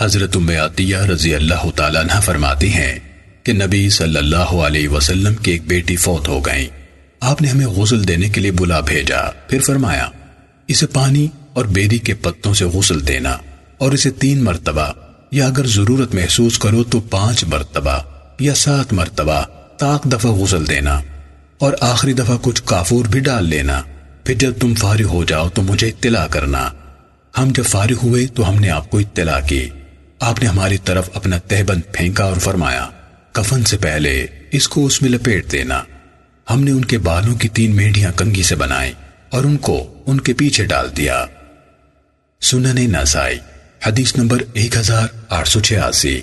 حضرت ام عطیہ رضی اللہ تعالیٰ عنہ فرماتی ہیں کہ نبی صلی اللہ علیہ وسلم کی ایک بیٹی فوت ہو گئیں۔ آپ نے ہمیں غسل دینے کے لیے بلا بھیجا۔ پھر فرمایا، اسے پانی اور بیری کے پتوں سے غسل دینا اور اسے تین مرتبہ، یا اگر ضرورت محسوس کرو تو پانچ مرتبہ یا سات مرتبہ تاک دفعہ غسل دینا اور آخری دفعہ کچھ کافور بھی ڈال لینا۔ پھر جب تم فارغ ہو جاؤ تو مجھے اطلاع کرنا۔ ہم جب فارغ ہوئے تو ہم نے آپ کو اطلاع کی۔ آپ نے ہماری طرف اپنا تہبند پھینکا اور فرمایا، کفن سے پہلے اس کو اس میں لپیٹ دینا۔ ہم نے ان کے بالوں کی تین میڈیاں کنگھی سے بنائی اور ان کو ان کے پیچھے ڈال دیا۔ سنن نسائی حدیث نمبر ایک ہزار آٹھ سو چھیاسی۔